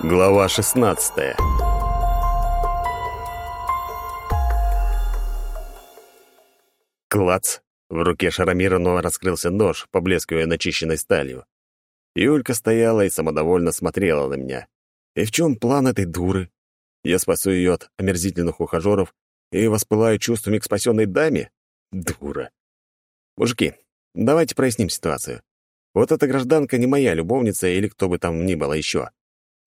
Глава 16 Клац! В руке Шарамирова раскрылся нож, поблескивая начищенной сталью. Юлька стояла и самодовольно смотрела на меня. И в чем план этой дуры? Я спасу ее от омерзительных ухажеров и воспылаю чувствами к спасенной даме? Дура. Мужики, давайте проясним ситуацию. Вот эта гражданка не моя любовница или кто бы там ни было еще.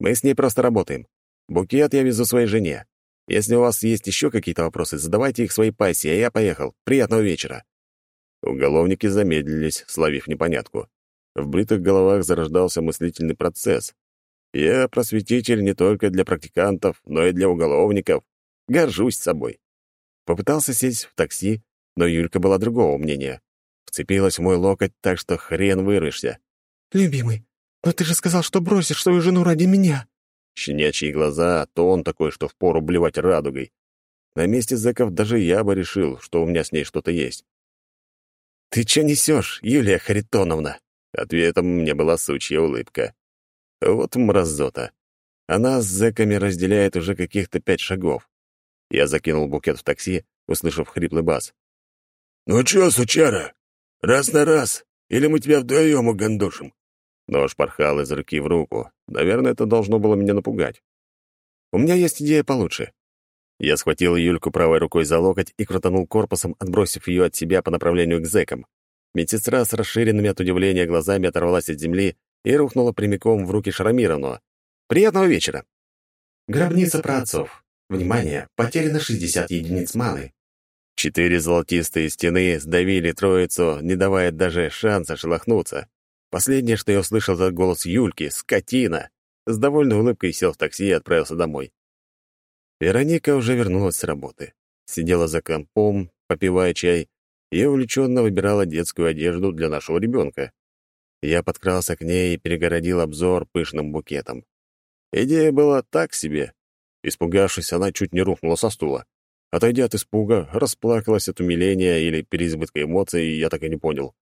Мы с ней просто работаем. Букет я везу своей жене. Если у вас есть еще какие-то вопросы, задавайте их своей пассии, а я поехал. Приятного вечера». Уголовники замедлились, словив непонятку. В бритых головах зарождался мыслительный процесс. Я просветитель не только для практикантов, но и для уголовников. Горжусь собой. Попытался сесть в такси, но Юлька была другого мнения. Вцепилась в мой локоть так, что хрен вырвешься. «Любимый, «Но ты же сказал, что бросишь свою жену ради меня!» Щенячьи глаза, то он такой, что впору блевать радугой. На месте зэков даже я бы решил, что у меня с ней что-то есть. «Ты чё несёшь, Юлия Харитоновна?» Ответом мне была сучья улыбка. Вот мразота. Она с зэками разделяет уже каких-то пять шагов. Я закинул букет в такси, услышав хриплый бас. «Ну чё, сучара, раз на раз, или мы тебя вдвоем угандошим?» Нож порхал из руки в руку. Наверное, это должно было меня напугать. У меня есть идея получше. Я схватил Юльку правой рукой за локоть и крутанул корпусом, отбросив ее от себя по направлению к зэкам. Медсестра с расширенными от удивления глазами оторвалась от земли и рухнула прямиком в руки Шарамировну. «Приятного вечера!» «Гробница праотцов. Внимание! Потеряно 60 единиц маны». Четыре золотистые стены сдавили троицу, не давая даже шанса шелохнуться. Последнее, что я услышал, это голос Юльки, скотина. С довольной улыбкой сел в такси и отправился домой. Вероника уже вернулась с работы. Сидела за компом, попивая чай, и увлеченно выбирала детскую одежду для нашего ребенка. Я подкрался к ней и перегородил обзор пышным букетом. Идея была так себе. Испугавшись, она чуть не рухнула со стула. Отойдя от испуга, расплакалась от умиления или переизбытка эмоций, я так и не понял.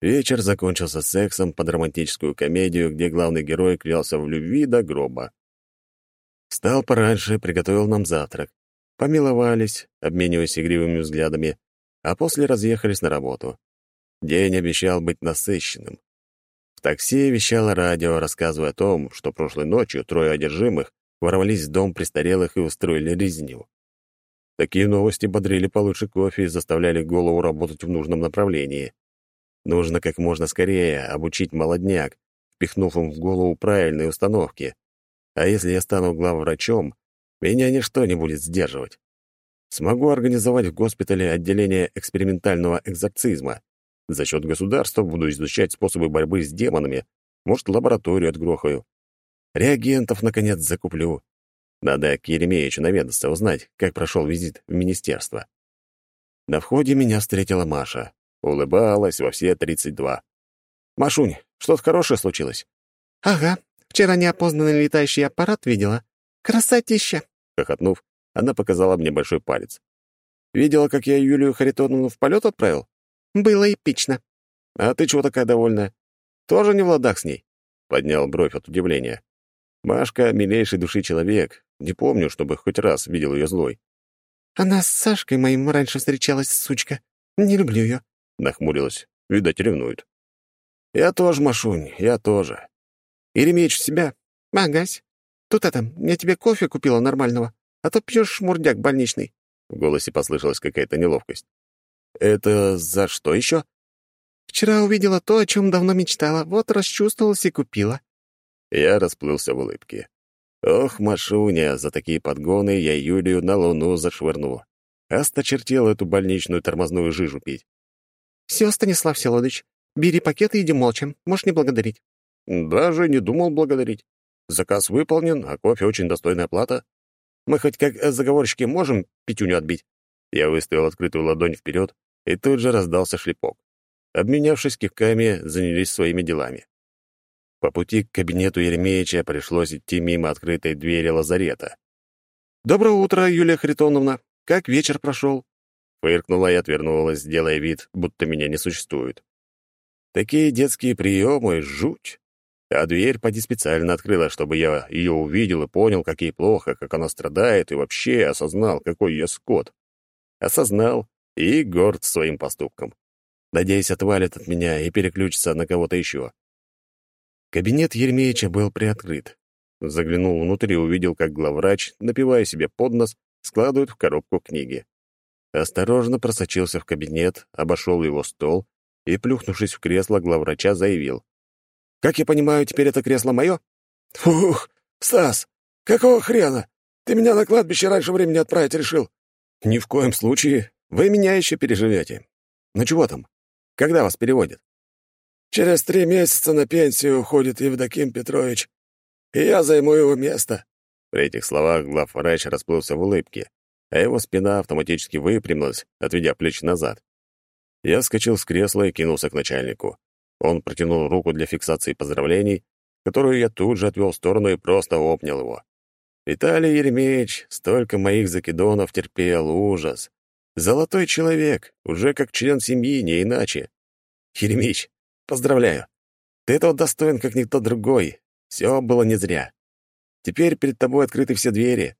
Вечер закончился сексом под романтическую комедию, где главный герой клялся в любви до гроба. Встал пораньше, приготовил нам завтрак. Помиловались, обмениваясь игривыми взглядами, а после разъехались на работу. День обещал быть насыщенным. В такси вещало радио, рассказывая о том, что прошлой ночью трое одержимых ворвались в дом престарелых и устроили резню. Такие новости бодрили получше кофе и заставляли голову работать в нужном направлении. Нужно как можно скорее обучить молодняк, впихнув им в голову правильные установки. А если я стану главврачом, меня ничто не будет сдерживать. Смогу организовать в госпитале отделение экспериментального экзорцизма. За счет государства буду изучать способы борьбы с демонами. Может, лабораторию отгрохаю. Реагентов, наконец, закуплю. Надо к Еремеевичу наведаться, узнать, как прошел визит в министерство. На входе меня встретила Маша. Улыбалась во все тридцать два. «Машунь, что-то хорошее случилось?» «Ага, вчера неопознанный летающий аппарат видела. Красотища!» Хохотнув, она показала мне большой палец. «Видела, как я Юлию Харитоновну в полет отправил?» «Было эпично». «А ты чего такая довольная? Тоже не в ладах с ней?» Поднял бровь от удивления. Машка — милейший души человек. Не помню, чтобы хоть раз видел ее злой. «Она с Сашкой моим раньше встречалась, сучка. Не люблю ее. Нахмурилась. Видать, ревнует. Я тоже, Машунь, я тоже. Иремеич в себя? Агась. Тут это, я тебе кофе купила нормального, а то пьешь шмурдяк больничный. В голосе послышалась какая-то неловкость. Это за что еще? Вчера увидела то, о чем давно мечтала, вот расчувствовалась и купила. Я расплылся в улыбке. Ох, Машуня, за такие подгоны я Юлию на луну зашвырну. Осточертел эту больничную тормозную жижу пить. «Все, Станислав Селодович, бери пакет и иди молча. Можешь не благодарить». «Даже не думал благодарить. Заказ выполнен, а кофе очень достойная плата. Мы хоть как заговорщики можем пятюню отбить?» Я выставил открытую ладонь вперед, и тут же раздался шлепок. Обменявшись кивками, занялись своими делами. По пути к кабинету Еремеевича пришлось идти мимо открытой двери лазарета. «Доброе утро, Юлия Харитоновна. Как вечер прошел?» Фыркнула и отвернулась, делая вид, будто меня не существует. Такие детские приемы — жуть. А дверь поди специально открыла, чтобы я ее увидел и понял, как ей плохо, как она страдает, и вообще осознал, какой я скот. Осознал и горд своим поступком. Надеюсь, отвалит от меня и переключится на кого-то еще. Кабинет Еремеевича был приоткрыт. Заглянул внутрь и увидел, как главврач, напивая себе под нос, складывает в коробку книги. Осторожно просочился в кабинет, обошел его стол и, плюхнувшись в кресло, главврача заявил. «Как я понимаю, теперь это кресло мое?» «Фух, Стас, какого хрена? Ты меня на кладбище раньше времени отправить решил?» «Ни в коем случае. Вы меня еще переживете. Ну чего там? Когда вас переводят?» «Через три месяца на пенсию уходит Евдоким Петрович, и я займу его место». При этих словах главврач расплылся в улыбке, а его спина автоматически выпрямилась, отведя плечи назад. Я вскочил с кресла и кинулся к начальнику. Он протянул руку для фиксации поздравлений, которую я тут же отвел в сторону и просто обнял его. Виталий Еремеевич столько моих закидонов терпел, ужас. Золотой человек, уже как член семьи, не иначе. Еремеевич, поздравляю. Ты этого достоин, как никто другой. Все было не зря. Теперь перед тобой открыты все двери.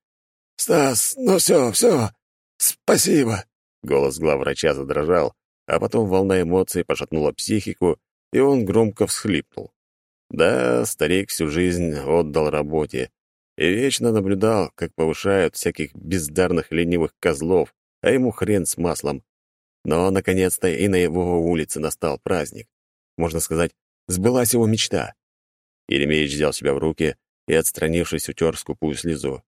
«Стас, ну все, все, спасибо!» Голос главврача задрожал, а потом волна эмоций пошатнула психику, и он громко всхлипнул. Да, старик всю жизнь отдал работе и вечно наблюдал, как повышают всяких бездарных ленивых козлов, а ему хрен с маслом. Но, наконец-то, и на его улице настал праздник. Можно сказать, сбылась его мечта. Еремеевич взял себя в руки и, отстранившись, утер скупую слезу.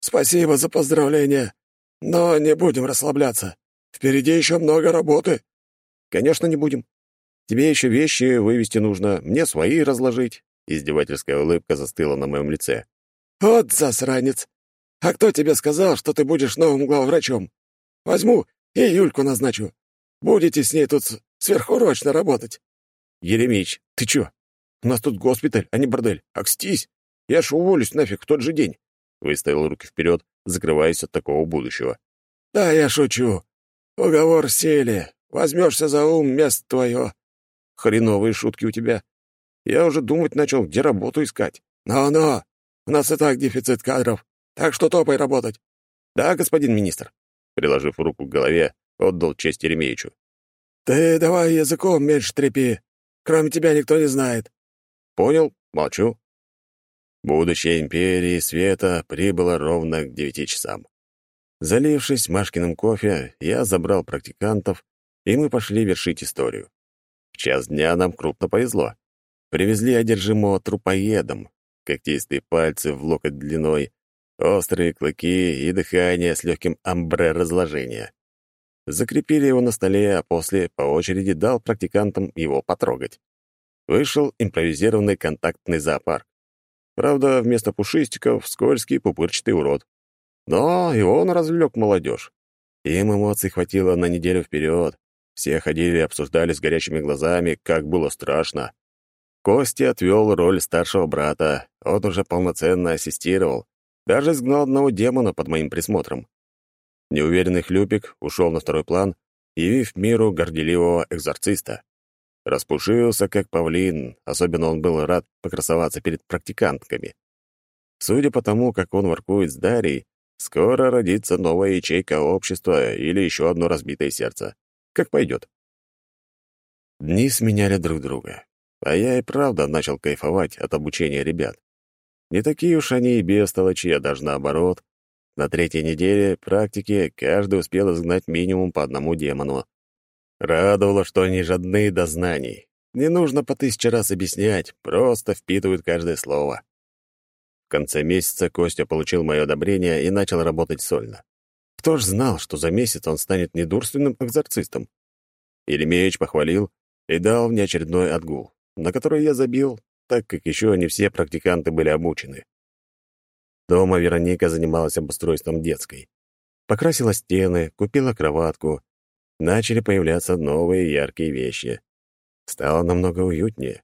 «Спасибо за поздравления, но не будем расслабляться. Впереди еще много работы». «Конечно, не будем. Тебе еще вещи вывести нужно, мне свои разложить». Издевательская улыбка застыла на моем лице. «Вот засранец! А кто тебе сказал, что ты будешь новым главврачом? Возьму и Юльку назначу. Будете с ней тут сверхурочно работать». «Еремич, ты чё? У нас тут госпиталь, а не бордель. Акстись! Я ж уволюсь нафиг в тот же день!» Выставил руки вперед, закрываясь от такого будущего. «Да, я шучу. Уговор в силе. Возьмешься за ум, место твое». «Хреновые шутки у тебя. Я уже думать начал, где работу искать». «Но-но! У нас и так дефицит кадров, так что топай работать». «Да, господин министр», — приложив руку к голове, отдал честь Еремеевичу. «Ты давай языком меньше трепи. Кроме тебя никто не знает». «Понял, молчу». Будущее империи света прибыло ровно к девяти часам. Залившись Машкиным кофе, я забрал практикантов, и мы пошли вершить историю. В час дня нам крупно повезло. Привезли одержимого трупоедом, когтистые пальцы в локоть длиной, острые клыки и дыхание с легким амбре разложения. Закрепили его на столе, а после по очереди дал практикантам его потрогать. Вышел импровизированный контактный зоопарк. Правда, вместо пушистиков — скользкий пупырчатый урод. Но и он развлек молодежь. Им эмоций хватило на неделю вперед. Все ходили и обсуждали с горящими глазами, как было страшно. Костя отвел роль старшего брата, он уже полноценно ассистировал, даже сгнал одного демона под моим присмотром. Неуверенный хлюпик ушел на второй план, явив миру горделивого экзорциста. Распушился, как павлин, особенно он был рад покрасоваться перед практикантками. Судя по тому, как он воркует с Дарьей, скоро родится новая ячейка общества или еще одно разбитое сердце. Как пойдет. Дни сменяли друг друга, а я и правда начал кайфовать от обучения ребят. Не такие уж они и бестолочи, а даже наоборот. На третьей неделе практики каждый успел изгнать минимум по одному демону. Радовало, что они жадны до знаний. Не нужно по тысяче раз объяснять, просто впитывают каждое слово. В конце месяца Костя получил мое одобрение и начал работать сольно. Кто ж знал, что за месяц он станет недурственным экзорцистом? Еремеевич похвалил и дал мне очередной отгул, на который я забил, так как еще не все практиканты были обучены. Дома Вероника занималась обустройством детской. Покрасила стены, купила кроватку. Начали появляться новые яркие вещи. Стало намного уютнее.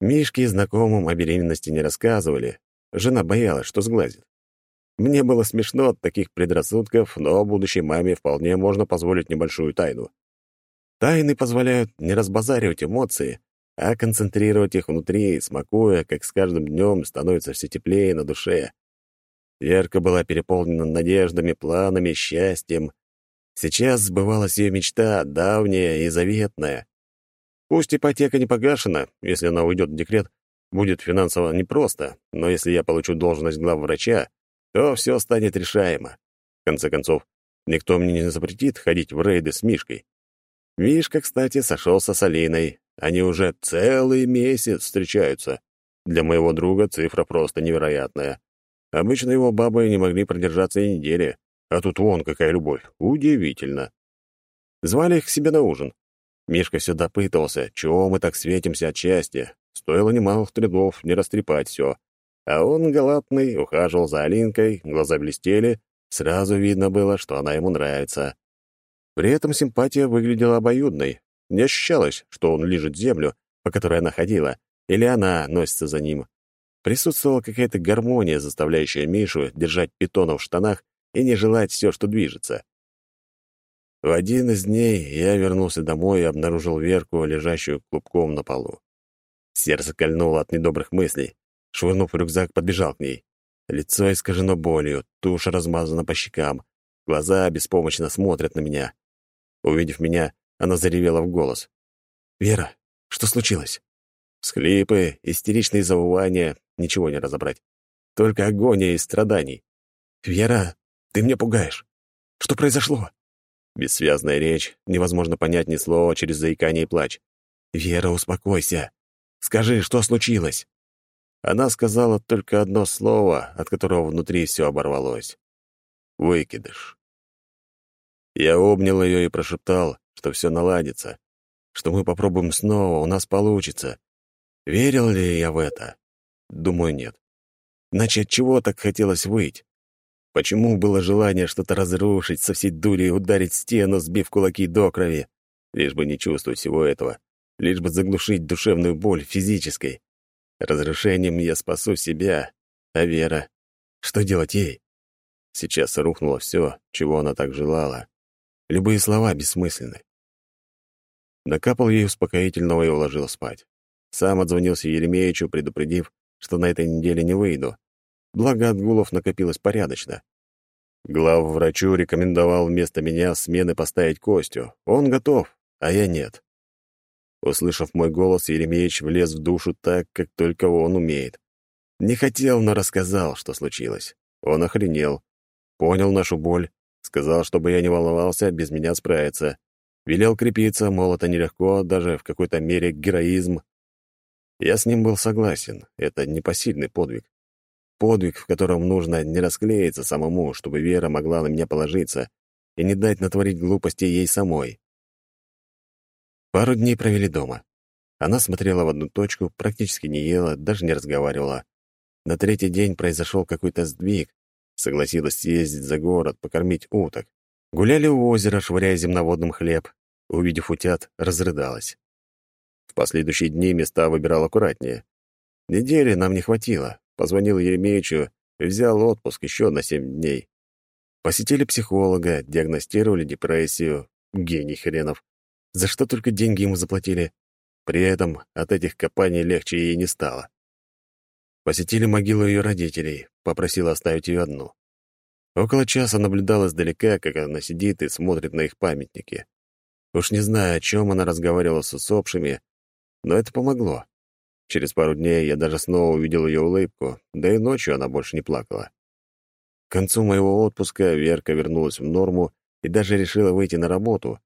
Мишке и знакомым о беременности не рассказывали. Жена боялась, что сглазит. Мне было смешно от таких предрассудков, но будущей маме вполне можно позволить небольшую тайну. Тайны позволяют не разбазаривать эмоции, а концентрировать их внутри, смакуя, как с каждым днем становится все теплее на душе. Верка была переполнена надеждами, планами, счастьем. Сейчас сбывалась ее мечта, давняя и заветная. Пусть ипотека не погашена, если она уйдет в декрет, будет финансово непросто, но если я получу должность главврача, то все станет решаемо. В конце концов, никто мне не запретит ходить в рейды с Мишкой. Мишка, кстати, сошелся с Алиной. Они уже целый месяц встречаются. Для моего друга цифра просто невероятная. Обычно его бабы не могли продержаться и недели, а тут вон какая любовь. Удивительно. Звали их к себе на ужин. Мишка все допытывался, чего мы так светимся от счастья. Стоило немалых трудов не растрепать все. А он, галатный, ухаживал за Алинкой, глаза блестели, сразу видно было, что она ему нравится. При этом симпатия выглядела обоюдной. Не ощущалось, что он лижет землю, по которой она ходила, или она носится за ним. Присутствовала какая-то гармония, заставляющая Мишу держать питона в штанах и не желать все, что движется. В один из дней я вернулся домой и обнаружил Верку, лежащую клубком на полу. Сердце кольнуло от недобрых мыслей. Швырнув рюкзак, подбежал к ней. Лицо искажено болью, тушь размазана по щекам, глаза беспомощно смотрят на меня. Увидев меня, она заревела в голос. «Вера, что случилось?» Схлипы, истеричные завывания, ничего не разобрать. Только агония и страданий. «Вера, ты меня пугаешь. Что произошло?» Бессвязная речь, невозможно понять ни слова через заикание и плач. «Вера, успокойся. Скажи, что случилось?» Она сказала только одно слово, от которого внутри все оборвалось. «Выкидыш». Я обнял ее и прошептал, что все наладится, что мы попробуем снова, у нас получится. Верил ли я в это? Думаю, нет. Иначе от чего так хотелось выйти? Почему было желание что-то разрушить, со всей дури ударить стену, сбив кулаки до крови? Лишь бы не чувствовать всего этого. Лишь бы заглушить душевную боль физической. Разрушением я спасу себя. А Вера? Что делать ей? Сейчас рухнуло все, чего она так желала. Любые слова бессмысленны. Накапал ей успокоительного и уложил спать. Сам отзвонился Еремеевичу, предупредив, что на этой неделе не выйду. Благо отгулов накопилось порядочно. Глав врачу рекомендовал вместо меня смены поставить Костю. Он готов, а я нет. Услышав мой голос, Еремеевич влез в душу так, как только он умеет. Не хотел, но рассказал, что случилось. Он охренел. Понял нашу боль. Сказал, чтобы я не волновался, без меня справиться. Велел крепиться, мол, это нелегко, даже в какой-то мере героизм. Я с ним был согласен. Это непосильный подвиг. Подвиг, в котором нужно не расклеиться самому, чтобы Вера могла на меня положиться и не дать натворить глупости ей самой. Пару дней провели дома. Она смотрела в одну точку, практически не ела, даже не разговаривала. На третий день произошел какой-то сдвиг. Согласилась съездить за город, покормить уток. Гуляли у озера, швыряя земноводным хлеб. Увидев утят, разрыдалась. В последующие дни места выбирал аккуратнее. Недели нам не хватило. Позвонил Еремеевичу и взял отпуск еще на семь дней. Посетили психолога, диагностировали депрессию. Гений хренов. За что только деньги ему заплатили. При этом от этих копаний легче ей не стало. Посетили могилу ее родителей, попросила оставить ее одну. Около часа наблюдал издалека, как она сидит и смотрит на их памятники. Уж не знаю, о чем она разговаривала с усопшими, но это помогло. Через пару дней я даже снова увидел ее улыбку, да и ночью она больше не плакала. К концу моего отпуска Верка вернулась в норму и даже решила выйти на работу.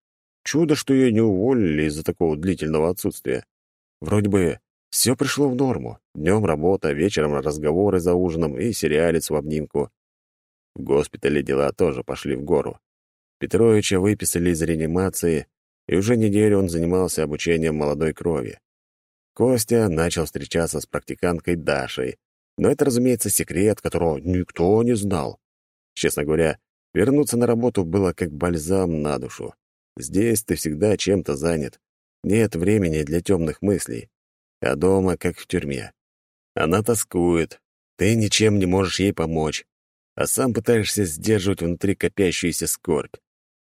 Чудо, что ее не уволили из-за такого длительного отсутствия. Вроде бы все пришло в норму. Днем работа, вечером разговоры за ужином и сериалец в обнимку. В госпитале дела тоже пошли в гору. Петровича выписали из реанимации, и уже неделю он занимался обучением молодой крови. Костя начал встречаться с практиканткой Дашей, но это, разумеется, секрет, которого никто не знал. Честно говоря, вернуться на работу было как бальзам на душу. Здесь ты всегда чем-то занят. Нет времени для темных мыслей. А дома, как в тюрьме. Она тоскует. Ты ничем не можешь ей помочь. А сам пытаешься сдерживать внутри копящуюся скорбь.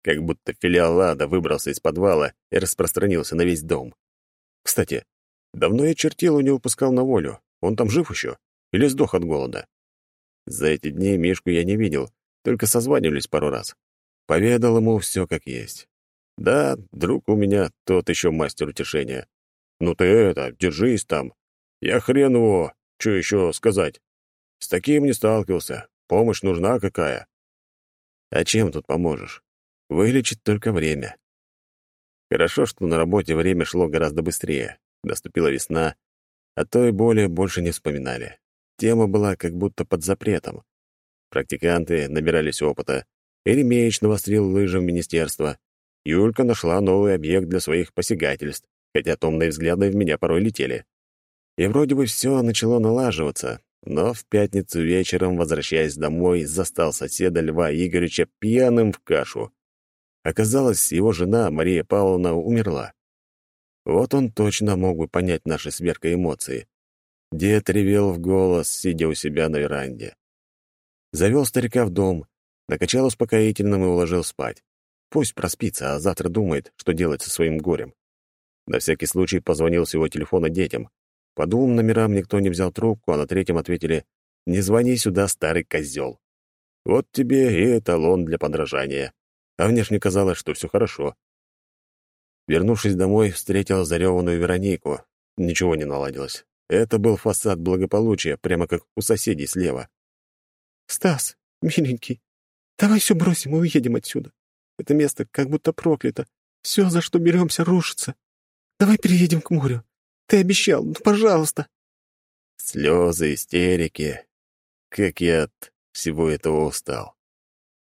Как будто филиал ада выбрался из подвала и распространился на весь дом. Кстати, Давно я чертил не выпускал на волю. Он там жив еще? Или сдох от голода? За эти дни Мишку я не видел, только созванивались пару раз. Поведал ему все как есть. Да, друг у меня тот еще мастер утешения. Ну ты это, держись там. Я хрен его, что еще сказать. С таким не сталкивался. Помощь нужна какая. А чем тут поможешь? Вылечит только время. Хорошо, что на работе время шло гораздо быстрее. Наступила весна, а то и более больше не вспоминали. Тема была как будто под запретом. Практиканты набирались опыта. Еремеич навострил лыжи в министерство. Юлька нашла новый объект для своих посягательств, хотя томные взгляды в меня порой летели. И вроде бы все начало налаживаться, но в пятницу вечером, возвращаясь домой, застал соседа Льва Игоревича пьяным в кашу. Оказалось, его жена, Мария Павловна, умерла. Вот он точно мог бы понять наши с Веркой эмоции. Дед ревел в голос, сидя у себя на веранде. Завел старика в дом, накачал успокоительным и уложил спать. Пусть проспится, а завтра думает, что делать со своим горем. На всякий случай позвонил с его телефона детям. По двум номерам никто не взял трубку, а на третьем ответили «Не звони сюда, старый козел». Вот тебе и эталон для подражания. А внешне казалось, что все хорошо. Вернувшись домой, встретил зареванную Веронику. Ничего не наладилось. Это был фасад благополучия, прямо как у соседей слева. «Стас, миленький, давай все бросим и уедем отсюда. Это место как будто проклято. Все, за что беремся, рушится. Давай переедем к морю. Ты обещал, ну, пожалуйста». Слезы, истерики. Как я от всего этого устал.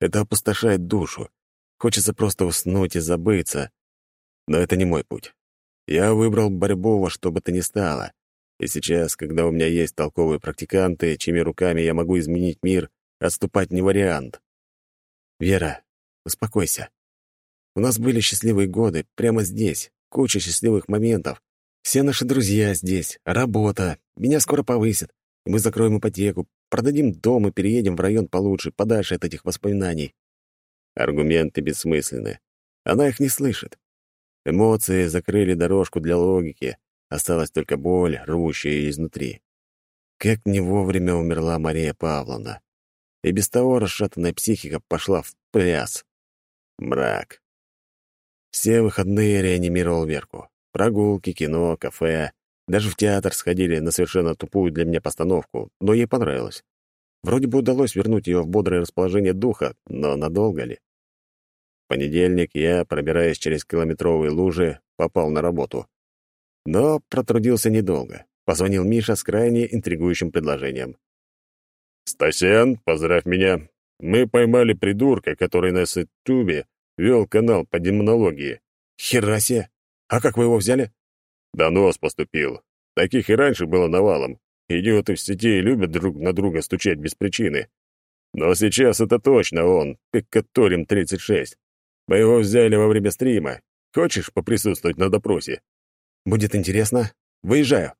Это опустошает душу. Хочется просто уснуть и забыться, но это не мой путь. Я выбрал борьбу во что бы то ни стало. И сейчас, когда у меня есть толковые практиканты, чьими руками я могу изменить мир, отступать не вариант. Вера, успокойся. У нас были счастливые годы прямо здесь, куча счастливых моментов. Все наши друзья здесь, работа, меня скоро повысят, и мы закроем ипотеку, продадим дом и переедем в район получше, подальше от этих воспоминаний. Аргументы бессмысленны. Она их не слышит. Эмоции закрыли дорожку для логики, осталась только боль, рвущая изнутри. Как не вовремя умерла Мария Павловна. И без того расшатанная психика пошла в пляс. Мрак. Все выходные реанимировал Верку. Прогулки, кино, кафе. Даже в театр сходили на совершенно тупую для меня постановку, но ей понравилось. Вроде бы удалось вернуть ее в бодрое расположение духа, но надолго ли? Понедельник я, пробираясь через километровые лужи, попал на работу. Но протрудился недолго. Позвонил Миша с крайне интригующим предложением. «Стасян, поздравь меня. Мы поймали придурка, который на Ютубе вел канал по демонологии. Херасе! А как вы его взяли?» «Донос поступил. Таких и раньше было навалом. Идиоты в сети любят друг на друга стучать без причины. Но сейчас это точно он, Пикаторим 36. Мы его взяли во время стрима. Хочешь поприсутствовать на допросе? Будет интересно. Выезжаю.